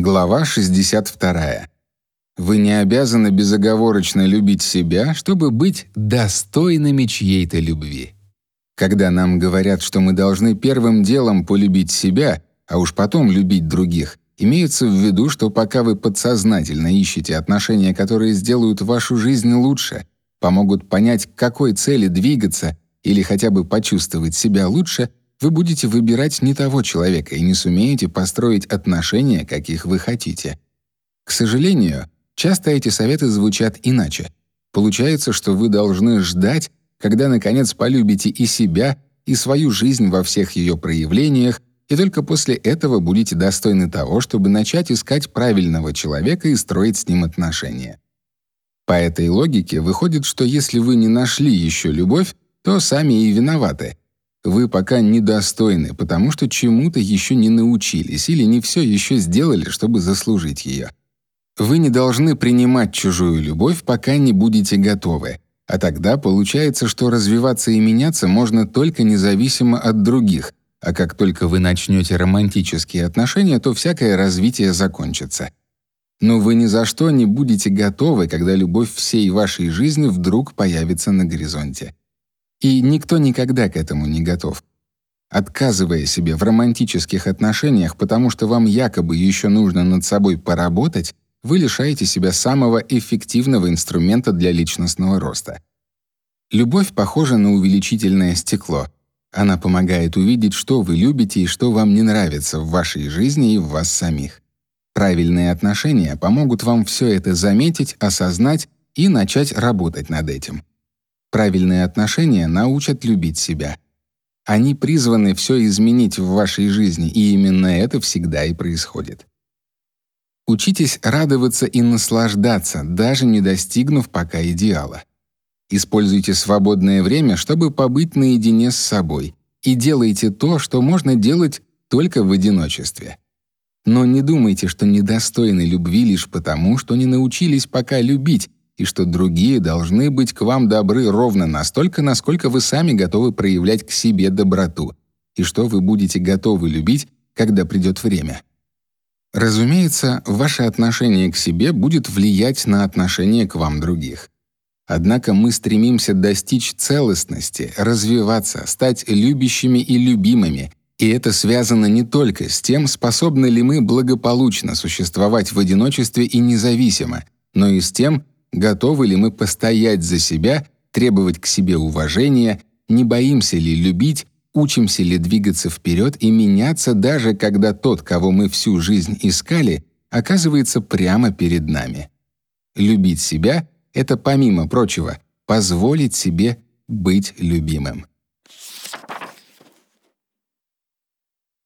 Глава 62. Вы не обязаны безоговорочно любить себя, чтобы быть достойными чьей-то любви. Когда нам говорят, что мы должны первым делом полюбить себя, а уж потом любить других, имеется в виду, что пока вы подсознательно ищете отношения, которые сделают вашу жизнь лучше, помогут понять, к какой цели двигаться или хотя бы почувствовать себя лучше, вы будете выбирать не того человека и не сумеете построить отношения, каких вы хотите. К сожалению, часто эти советы звучат иначе. Получается, что вы должны ждать, когда наконец полюбите и себя, и свою жизнь во всех ее проявлениях, и только после этого будете достойны того, чтобы начать искать правильного человека и строить с ним отношения. По этой логике выходит, что если вы не нашли еще любовь, то сами и виноваты — вы пока недостойны, потому что чему-то еще не научились или не все еще сделали, чтобы заслужить ее. Вы не должны принимать чужую любовь, пока не будете готовы. А тогда получается, что развиваться и меняться можно только независимо от других, а как только вы начнете романтические отношения, то всякое развитие закончится. Но вы ни за что не будете готовы, когда любовь всей вашей жизни вдруг появится на горизонте. И никто никогда к этому не готов. Отказывая себе в романтических отношениях, потому что вам якобы еще нужно над собой поработать, вы лишаете себя самого эффективного инструмента для личностного роста. Любовь похожа на увеличительное стекло. Она помогает увидеть, что вы любите и что вам не нравится в вашей жизни и в вас самих. Правильные отношения помогут вам все это заметить, осознать и начать работать над этим. Правильные отношения научат любить себя. Они призваны все изменить в вашей жизни, и именно это всегда и происходит. Учитесь радоваться и наслаждаться, даже не достигнув пока идеала. Используйте свободное время, чтобы побыть наедине с собой, и делайте то, что можно делать только в одиночестве. Но не думайте, что недостойны любви лишь потому, что не научились пока любить, и что другие должны быть к вам добры ровно настолько, насколько вы сами готовы проявлять к себе доброту, и что вы будете готовы любить, когда придет время. Разумеется, ваше отношение к себе будет влиять на отношение к вам других. Однако мы стремимся достичь целостности, развиваться, стать любящими и любимыми, и это связано не только с тем, способны ли мы благополучно существовать в одиночестве и независимо, но и с тем, Готовы ли мы постоять за себя, требовать к себе уважения, не боимся ли любить, учимся ли двигаться вперед и меняться даже когда тот, кого мы всю жизнь искали, оказывается прямо перед нами. Любить себя — это, помимо прочего, позволить себе быть любимым.